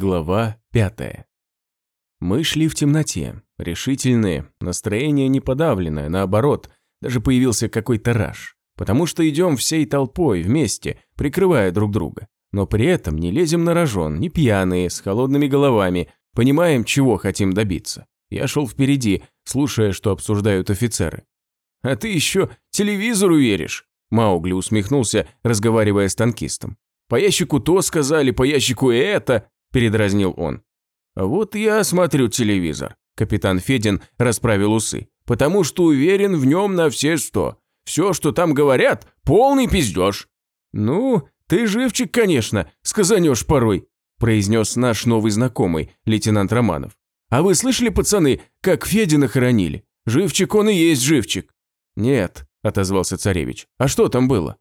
Глава пятая. Мы шли в темноте, решительные, настроение не подавленное, наоборот, даже появился какой-то раж. Потому что идем всей толпой, вместе, прикрывая друг друга. Но при этом не лезем на рожон, не пьяные, с холодными головами, понимаем, чего хотим добиться. Я шел впереди, слушая, что обсуждают офицеры. «А ты еще телевизору веришь?» Маугли усмехнулся, разговаривая с танкистом. «По ящику то сказали, по ящику это. – передразнил он. «Вот я смотрю телевизор», – капитан Федин расправил усы, «потому что уверен в нем на все сто. Все, что там говорят, полный пиздеж». «Ну, ты живчик, конечно, сказанешь порой», – произнес наш новый знакомый, лейтенант Романов. «А вы слышали, пацаны, как Федина хоронили? Живчик он и есть живчик». «Нет», – отозвался царевич. «А что там было?»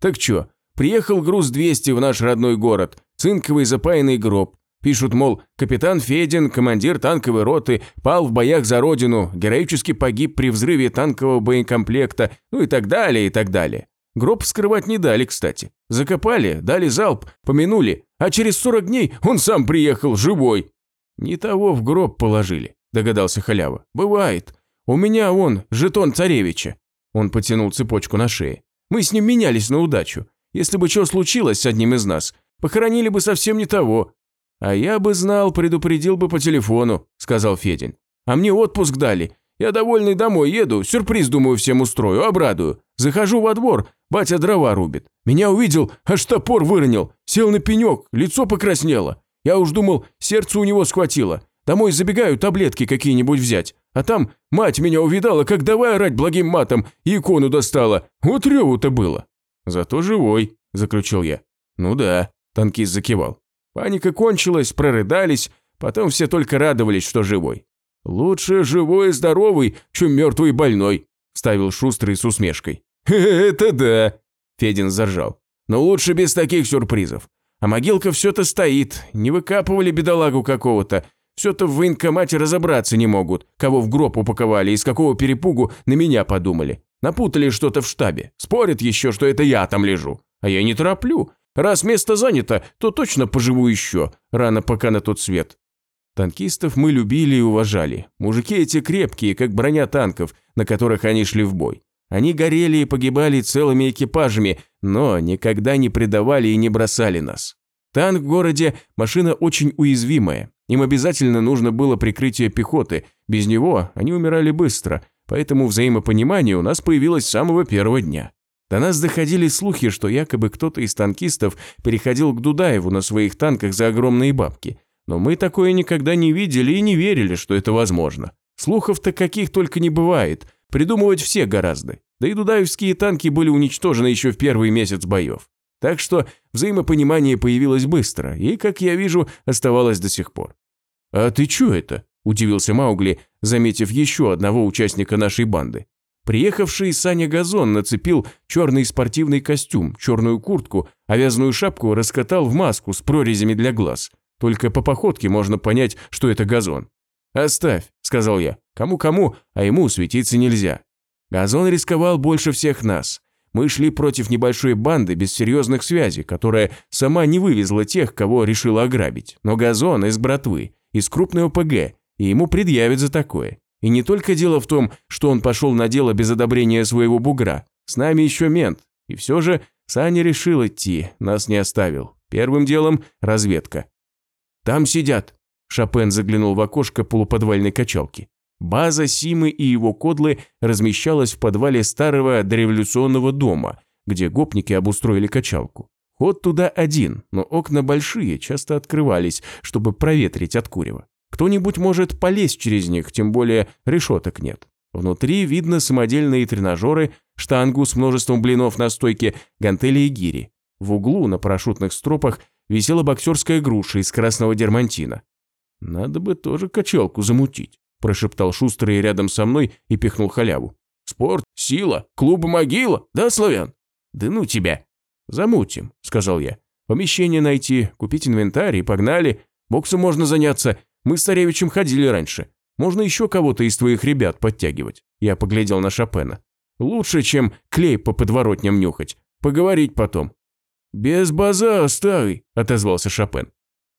«Так чё, приехал груз 200 в наш родной город, цинковый запаянный гроб. Пишут, мол, капитан Федин, командир танковой роты, пал в боях за родину, героически погиб при взрыве танкового боекомплекта, ну и так далее, и так далее. Гроб вскрывать не дали, кстати. Закопали, дали залп, помянули, а через 40 дней он сам приехал, живой. Не того в гроб положили, догадался халява. Бывает. У меня он, жетон царевича. Он потянул цепочку на шее. Мы с ним менялись на удачу. Если бы что случилось с одним из нас, Похоронили бы совсем не того. А я бы знал, предупредил бы по телефону, сказал Федин. А мне отпуск дали. Я довольный домой еду, сюрприз, думаю, всем устрою, обрадую. Захожу во двор, батя дрова рубит. Меня увидел, аж топор выронил. Сел на пенек, лицо покраснело. Я уж думал, сердце у него схватило. Домой забегаю таблетки какие-нибудь взять. А там мать меня увидала, как давай орать благим матом, и икону достала. Вот реву-то было. Зато живой, заключил я. Ну да. Танкист закивал. Паника кончилась, прорыдались, потом все только радовались, что живой. «Лучше живой и здоровый, чем мертвый и больной», – ставил Шустрый с усмешкой. «Это да», – Федин заржал. «Но лучше без таких сюрпризов. А могилка все-то стоит, не выкапывали бедолагу какого-то, все-то в военкомате разобраться не могут, кого в гроб упаковали и с какого перепугу на меня подумали. Напутали что-то в штабе, спорят еще, что это я там лежу. А я не тороплю, Раз место занято, то точно поживу еще, рано пока на тот свет. Танкистов мы любили и уважали. Мужики эти крепкие, как броня танков, на которых они шли в бой. Они горели и погибали целыми экипажами, но никогда не предавали и не бросали нас. Танк в городе – машина очень уязвимая. Им обязательно нужно было прикрытие пехоты. Без него они умирали быстро, поэтому взаимопонимание у нас появилось с самого первого дня. До нас доходили слухи, что якобы кто-то из танкистов переходил к Дудаеву на своих танках за огромные бабки. Но мы такое никогда не видели и не верили, что это возможно. Слухов-то каких только не бывает, придумывать все гораздо. Да и дудаевские танки были уничтожены еще в первый месяц боев. Так что взаимопонимание появилось быстро и, как я вижу, оставалось до сих пор. «А ты чё это?» – удивился Маугли, заметив еще одного участника нашей банды. Приехавший Саня Газон нацепил черный спортивный костюм, черную куртку, а вязаную шапку раскатал в маску с прорезями для глаз. Только по походке можно понять, что это Газон. «Оставь», – сказал я. «Кому-кому, а ему светиться нельзя». Газон рисковал больше всех нас. Мы шли против небольшой банды без серьезных связей, которая сама не вывезла тех, кого решила ограбить. Но Газон из братвы, из крупной ОПГ, и ему предъявят за такое. И не только дело в том, что он пошел на дело без одобрения своего бугра. С нами еще мент. И все же Саня решил идти, нас не оставил. Первым делом разведка. «Там сидят», – Шопен заглянул в окошко полуподвальной качалки. База Симы и его кодлы размещалась в подвале старого дореволюционного дома, где гопники обустроили качалку. Ход туда один, но окна большие, часто открывались, чтобы проветрить от курева. Кто-нибудь может полезть через них, тем более решеток нет. Внутри видно самодельные тренажеры, штангу с множеством блинов на стойке, гантели и гири. В углу на парашютных стропах висела боксерская груша из красного дермантина. «Надо бы тоже качалку замутить», – прошептал Шустрый рядом со мной и пихнул халяву. «Спорт, сила, клуб могила, да, Славян?» «Да ну тебя!» «Замутим», – сказал я. «Помещение найти, купить инвентарь и погнали. Боксом можно заняться, мы с царевичем ходили раньше. Можно еще кого-то из твоих ребят подтягивать. Я поглядел на Шопена. Лучше, чем клей по подворотням нюхать. Поговорить потом. Без база, старый, отозвался Шопен.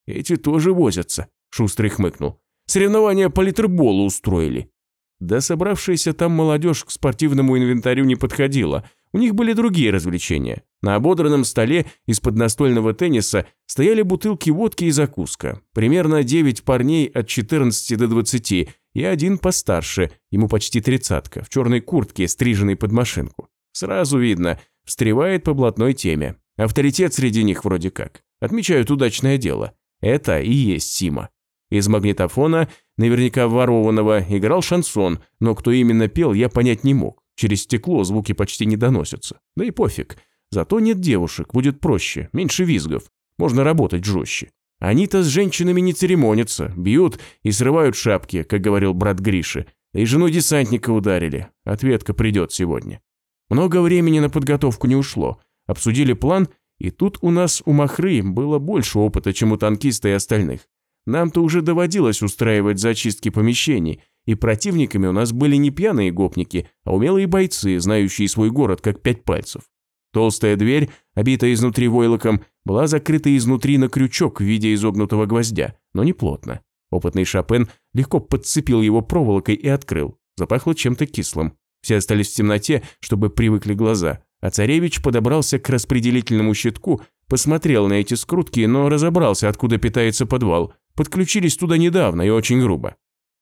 Эти тоже возятся, Шустрый хмыкнул. Соревнования по литерболу устроили. Да собравшаяся там молодежь к спортивному инвентарю не подходила. У них были другие развлечения. На ободранном столе из-под настольного тенниса стояли бутылки водки и закуска. Примерно 9 парней от 14 до 20 и один постарше, ему почти тридцатка, в черной куртке, стриженной под машинку. Сразу видно, встревает по блатной теме. Авторитет среди них вроде как. Отмечают удачное дело. Это и есть Сима. Из магнитофона, наверняка ворованного, играл шансон, но кто именно пел, я понять не мог. Через стекло звуки почти не доносятся. Да и пофиг. Зато нет девушек, будет проще, меньше визгов. Можно работать жестче. Они-то с женщинами не церемонятся, бьют и срывают шапки, как говорил брат Гриши. И жену десантника ударили. Ответка придет сегодня. Много времени на подготовку не ушло. Обсудили план, и тут у нас у Махры было больше опыта, чем у танкиста и остальных. Нам-то уже доводилось устраивать зачистки помещений, и противниками у нас были не пьяные гопники, а умелые бойцы, знающие свой город как пять пальцев. Толстая дверь, обитая изнутри войлоком, была закрыта изнутри на крючок в виде изогнутого гвоздя, но не плотно. Опытный Шопен легко подцепил его проволокой и открыл. Запахло чем-то кислым. Все остались в темноте, чтобы привыкли глаза, а царевич подобрался к распределительному щитку, посмотрел на эти скрутки, но разобрался, откуда питается подвал, Подключились туда недавно и очень грубо.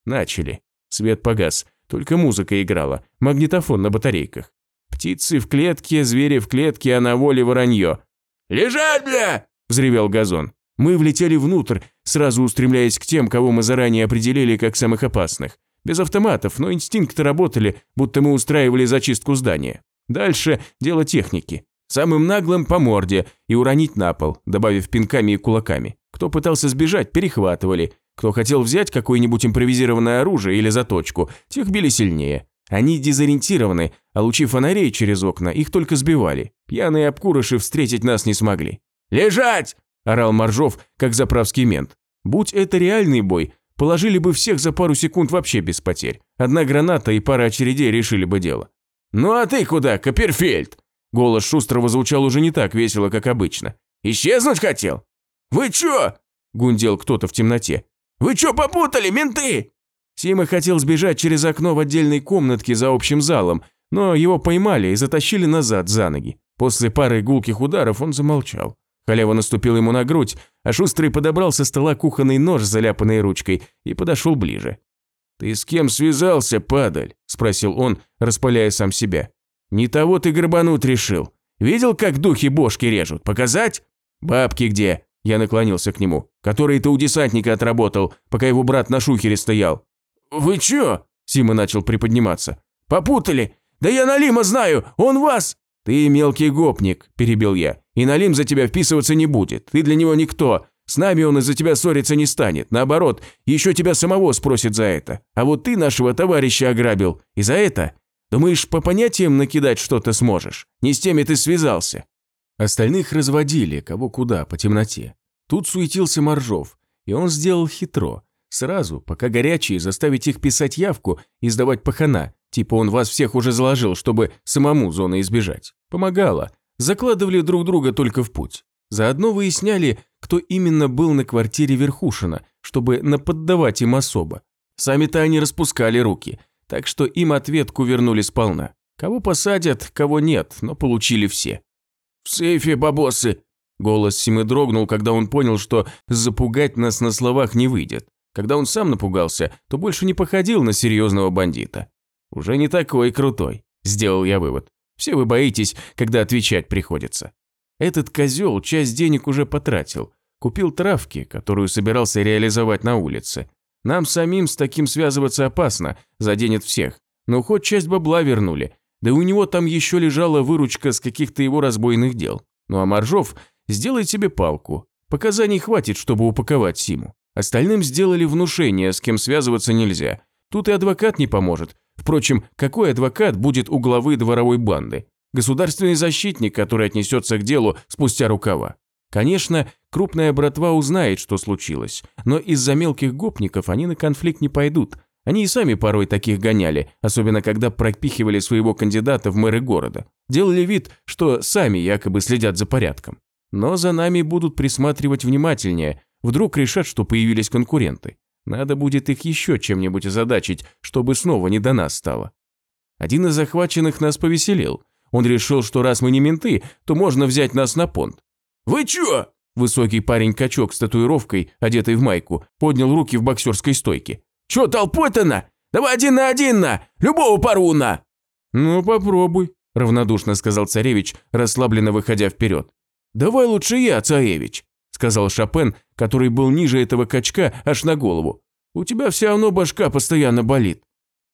Начали. Свет погас, только музыка играла, магнитофон на батарейках. Птицы в клетке, звери в клетке, а на воле воронье. «Лежать, бля!» – взревел газон. Мы влетели внутрь, сразу устремляясь к тем, кого мы заранее определили как самых опасных. Без автоматов, но инстинкты работали, будто мы устраивали зачистку здания. Дальше дело техники. Самым наглым по морде и уронить на пол, добавив пинками и кулаками. Кто пытался сбежать, перехватывали. Кто хотел взять какое-нибудь импровизированное оружие или заточку, тех били сильнее. Они дезориентированы, а лучи фонарей через окна их только сбивали. Пьяные обкурыши встретить нас не смогли. «Лежать!» – орал Моржов, как заправский мент. Будь это реальный бой, положили бы всех за пару секунд вообще без потерь. Одна граната и пара очередей решили бы дело. «Ну а ты куда, Копперфельд?» Голос Шустрого звучал уже не так весело, как обычно. «Исчезнуть хотел?» «Вы чё?» – гундел кто-то в темноте. «Вы чё попутали, менты?» Сима хотел сбежать через окно в отдельной комнатке за общим залом, но его поймали и затащили назад за ноги. После пары гулких ударов он замолчал. Халява наступил ему на грудь, а Шустрый подобрал со стола кухонный нож с заляпанной ручкой и подошел ближе. «Ты с кем связался, падаль?» – спросил он, распаляя сам себя. «Не того ты грабануть решил. Видел, как духи бошки режут? Показать? Бабки где?» Я наклонился к нему. «Который ты у десантника отработал, пока его брат на шухере стоял». «Вы чё?» Сима начал приподниматься. «Попутали! Да я Налима знаю! Он вас!» «Ты мелкий гопник», – перебил я. «И Налим за тебя вписываться не будет. Ты для него никто. С нами он из-за тебя ссориться не станет. Наоборот, еще тебя самого спросит за это. А вот ты нашего товарища ограбил. И за это Думаешь, по понятиям накидать что-то сможешь? Не с теми ты связался». Остальных разводили, кого куда, по темноте. Тут суетился Моржов, и он сделал хитро. Сразу, пока горячие, заставить их писать явку и сдавать пахана, типа он вас всех уже заложил, чтобы самому зоны избежать. Помогало. Закладывали друг друга только в путь. Заодно выясняли, кто именно был на квартире Верхушина, чтобы наподдавать им особо. Сами-то они распускали руки, так что им ответку вернули сполна. Кого посадят, кого нет, но получили все. «В сейфе, бабосы!» Голос Симы дрогнул, когда он понял, что запугать нас на словах не выйдет. Когда он сам напугался, то больше не походил на серьезного бандита. Уже не такой крутой, сделал я вывод. Все вы боитесь, когда отвечать приходится. Этот козел часть денег уже потратил. Купил травки, которую собирался реализовать на улице. Нам самим с таким связываться опасно, заденет всех. Но хоть часть бабла вернули. Да у него там еще лежала выручка с каких-то его разбойных дел. Ну а Моржов сделает себе палку. Показаний хватит, чтобы упаковать Симу. Остальным сделали внушение, с кем связываться нельзя. Тут и адвокат не поможет. Впрочем, какой адвокат будет у главы дворовой банды? Государственный защитник, который отнесется к делу спустя рукава. Конечно, крупная братва узнает, что случилось, но из-за мелких гопников они на конфликт не пойдут. Они и сами порой таких гоняли, особенно когда пропихивали своего кандидата в мэры города. Делали вид, что сами якобы следят за порядком. Но за нами будут присматривать внимательнее, Вдруг решат, что появились конкуренты. Надо будет их еще чем-нибудь озадачить, чтобы снова не до нас стало. Один из захваченных нас повеселил. Он решил, что раз мы не менты, то можно взять нас на понт. «Вы чё?» Высокий парень-качок с татуировкой, одетый в майку, поднял руки в боксерской стойке. «Чё толпой-то на? Давай один на один на! Любого пару на!» «Ну, попробуй», – равнодушно сказал царевич, расслабленно выходя вперед. «Давай лучше я, царевич», – сказал Шопен, который был ниже этого качка аж на голову. «У тебя все равно башка постоянно болит».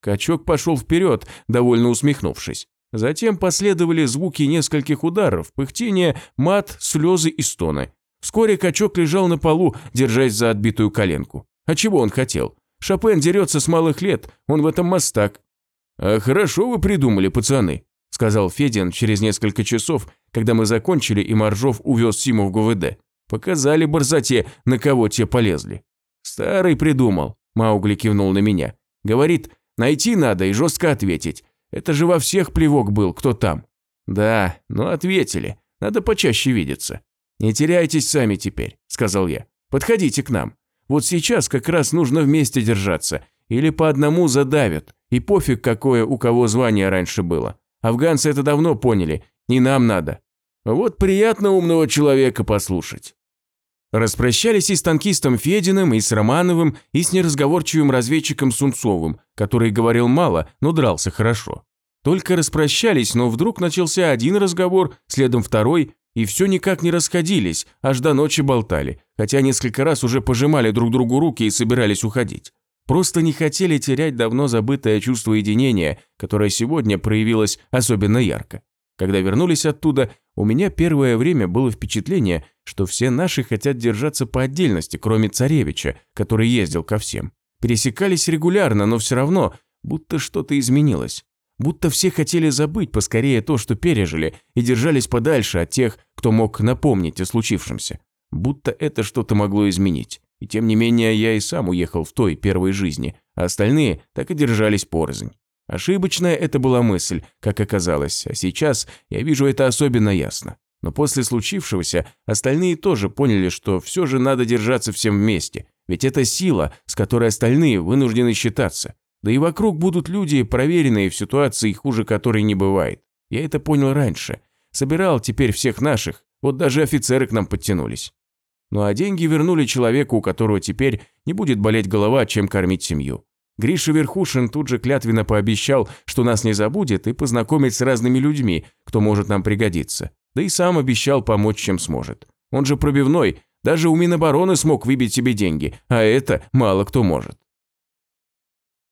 Качок пошел вперед, довольно усмехнувшись. Затем последовали звуки нескольких ударов, пыхтение, мат, слезы и стоны. Вскоре качок лежал на полу, держась за отбитую коленку. А чего он хотел? Шопен дерется с малых лет, он в этом мастак. «А хорошо вы придумали, пацаны», – сказал Федин через несколько часов, когда мы закончили и Моржов увез Симу в ГВД. Показали борзоте, на кого те полезли. «Старый придумал», – Маугли кивнул на меня. «Говорит, найти надо и жестко ответить. Это же во всех плевок был, кто там». «Да, ну ответили. Надо почаще видеться». «Не теряйтесь сами теперь», – сказал я. «Подходите к нам. Вот сейчас как раз нужно вместе держаться. Или по одному задавят. И пофиг, какое у кого звание раньше было. Афганцы это давно поняли. Не нам надо. Вот приятно умного человека послушать. Распрощались и с танкистом Фединым, и с Романовым, и с неразговорчивым разведчиком Сунцовым, который говорил мало, но дрался хорошо. Только распрощались, но вдруг начался один разговор, следом второй, и все никак не расходились, аж до ночи болтали, хотя несколько раз уже пожимали друг другу руки и собирались уходить. Просто не хотели терять давно забытое чувство единения, которое сегодня проявилось особенно ярко. Когда вернулись оттуда, у меня первое время было впечатление, что все наши хотят держаться по отдельности, кроме царевича, который ездил ко всем. Пересекались регулярно, но все равно, будто что-то изменилось. Будто все хотели забыть поскорее то, что пережили, и держались подальше от тех, кто мог напомнить о случившемся. Будто это что-то могло изменить. И тем не менее я и сам уехал в той первой жизни, а остальные так и держались порознь. Ошибочная это была мысль, как оказалось, а сейчас я вижу это особенно ясно. Но после случившегося остальные тоже поняли, что все же надо держаться всем вместе, ведь это сила, с которой остальные вынуждены считаться. Да и вокруг будут люди, проверенные в ситуации, хуже которой не бывает. Я это понял раньше. Собирал теперь всех наших, вот даже офицеры к нам подтянулись. Ну а деньги вернули человеку, у которого теперь не будет болеть голова, чем кормить семью. Гриша Верхушин тут же клятвенно пообещал, что нас не забудет и познакомить с разными людьми, кто может нам пригодиться. Да и сам обещал помочь, чем сможет. Он же пробивной, даже у Минобороны смог выбить себе деньги, а это мало кто может.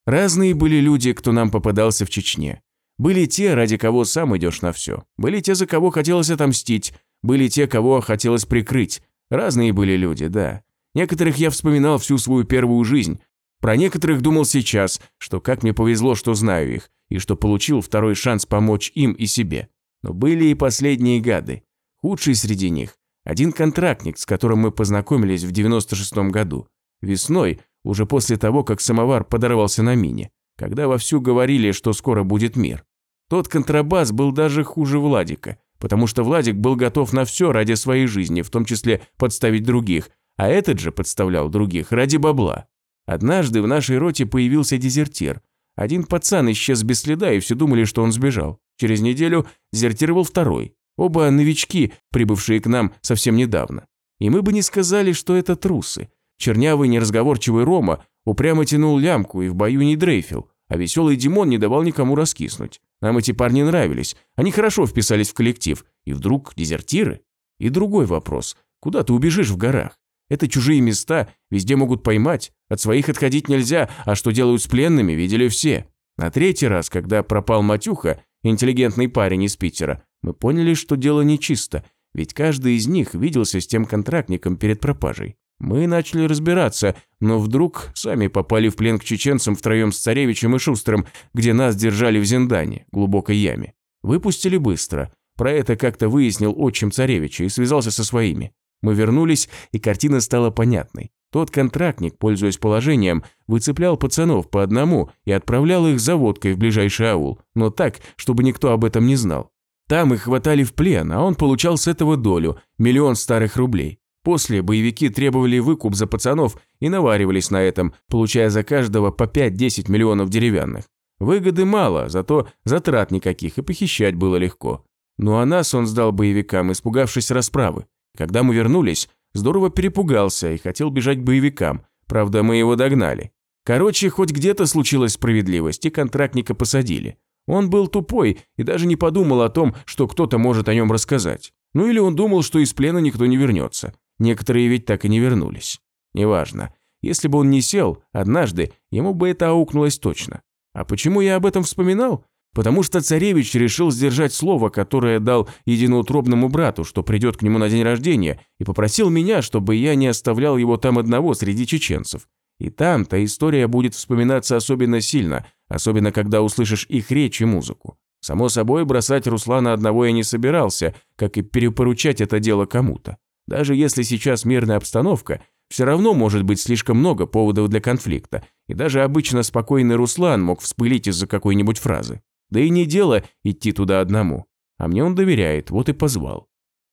Разные были люди, кто нам попадался в Чечне. Были те, ради кого сам идешь на все. Были те, за кого хотелось отомстить. Были те, кого хотелось прикрыть. Разные были люди, да. Некоторых я вспоминал всю свою первую жизнь. Про некоторых думал сейчас, что как мне повезло, что знаю их, и что получил второй шанс помочь им и себе. Но были и последние гады. Худший среди них – один контрактник, с которым мы познакомились в 96-м году. Весной уже после того, как самовар подорвался на мине, когда вовсю говорили, что скоро будет мир. Тот контрабас был даже хуже Владика, потому что Владик был готов на все ради своей жизни, в том числе подставить других, а этот же подставлял других ради бабла. Однажды в нашей роте появился дезертир. Один пацан исчез без следа, и все думали, что он сбежал. Через неделю дезертировал второй. Оба новички, прибывшие к нам совсем недавно. И мы бы не сказали, что это трусы. Чернявый неразговорчивый Рома упрямо тянул лямку и в бою не дрейфил, а веселый Димон не давал никому раскиснуть. Нам эти парни нравились, они хорошо вписались в коллектив. И вдруг дезертиры? И другой вопрос. Куда ты убежишь в горах? Это чужие места, везде могут поймать. От своих отходить нельзя, а что делают с пленными, видели все. На третий раз, когда пропал Матюха, интеллигентный парень из Питера, мы поняли, что дело нечисто, ведь каждый из них виделся с тем контрактником перед пропажей. Мы начали разбираться, но вдруг сами попали в плен к чеченцам втроем с царевичем и Шустрым, где нас держали в Зиндане, глубокой яме. Выпустили быстро. Про это как-то выяснил отчим царевича и связался со своими. Мы вернулись, и картина стала понятной. Тот контрактник, пользуясь положением, выцеплял пацанов по одному и отправлял их за водкой в ближайший аул, но так, чтобы никто об этом не знал. Там их хватали в плен, а он получал с этого долю – миллион старых рублей. После боевики требовали выкуп за пацанов и наваривались на этом, получая за каждого по 5-10 миллионов деревянных. Выгоды мало, зато затрат никаких, и похищать было легко. Ну а нас он сдал боевикам, испугавшись расправы. Когда мы вернулись, здорово перепугался и хотел бежать к боевикам, правда мы его догнали. Короче, хоть где-то случилась справедливость, и контрактника посадили. Он был тупой и даже не подумал о том, что кто-то может о нем рассказать. Ну или он думал, что из плена никто не вернется. Некоторые ведь так и не вернулись. Неважно. Если бы он не сел, однажды ему бы это аукнулось точно. А почему я об этом вспоминал? Потому что царевич решил сдержать слово, которое дал единоутробному брату, что придет к нему на день рождения, и попросил меня, чтобы я не оставлял его там одного среди чеченцев. И там-то история будет вспоминаться особенно сильно, особенно когда услышишь их речь и музыку. Само собой, бросать Руслана одного я не собирался, как и перепоручать это дело кому-то. Даже если сейчас мирная обстановка, все равно может быть слишком много поводов для конфликта, и даже обычно спокойный Руслан мог вспылить из-за какой-нибудь фразы. Да и не дело идти туда одному. А мне он доверяет, вот и позвал.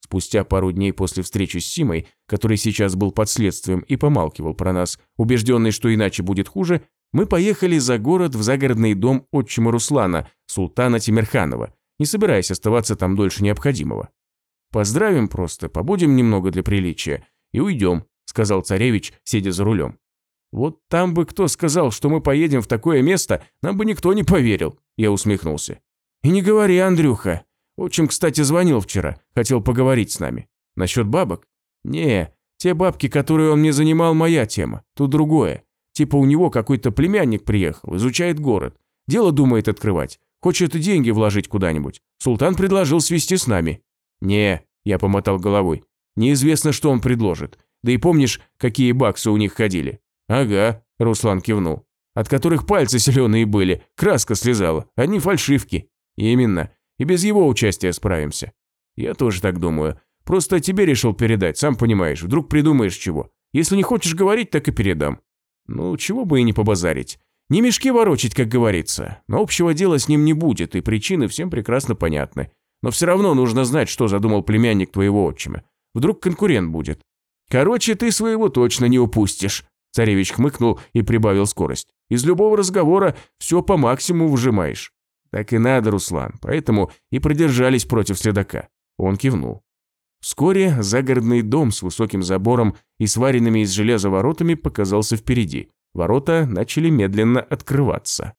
Спустя пару дней после встречи с Симой, который сейчас был под следствием и помалкивал про нас, убежденный, что иначе будет хуже, мы поехали за город в загородный дом отчима Руслана, султана Тимирханова, не собираясь оставаться там дольше необходимого. «Поздравим просто, побудем немного для приличия и уйдем», сказал царевич, сидя за рулем. «Вот там бы кто сказал, что мы поедем в такое место, нам бы никто не поверил», я усмехнулся. «И не говори, Андрюха. Отчим, кстати, звонил вчера, хотел поговорить с нами. Насчет бабок? Не, те бабки, которые он мне занимал, моя тема, тут другое. Типа у него какой-то племянник приехал, изучает город. Дело думает открывать. Хочет деньги вложить куда-нибудь. Султан предложил свести с нами. Не, я помотал головой. Неизвестно, что он предложит. Да и помнишь, какие баксы у них ходили? Ага, Руслан кивнул. От которых пальцы зеленые были, краска слезала, одни фальшивки. Именно. И без его участия справимся. Я тоже так думаю. Просто тебе решил передать, сам понимаешь, вдруг придумаешь чего. Если не хочешь говорить, так и передам. Ну, чего бы и не побазарить. Не мешки ворочить, как говорится. Но общего дела с ним не будет, и причины всем прекрасно понятны. Но все равно нужно знать, что задумал племянник твоего отчима. Вдруг конкурент будет. Короче, ты своего точно не упустишь. Царевич хмыкнул и прибавил скорость. Из любого разговора все по максимуму выжимаешь. Так и надо, Руслан, поэтому и продержались против следака. Он кивнул. Вскоре загородный дом с высоким забором и сваренными из железа воротами показался впереди. Ворота начали медленно открываться.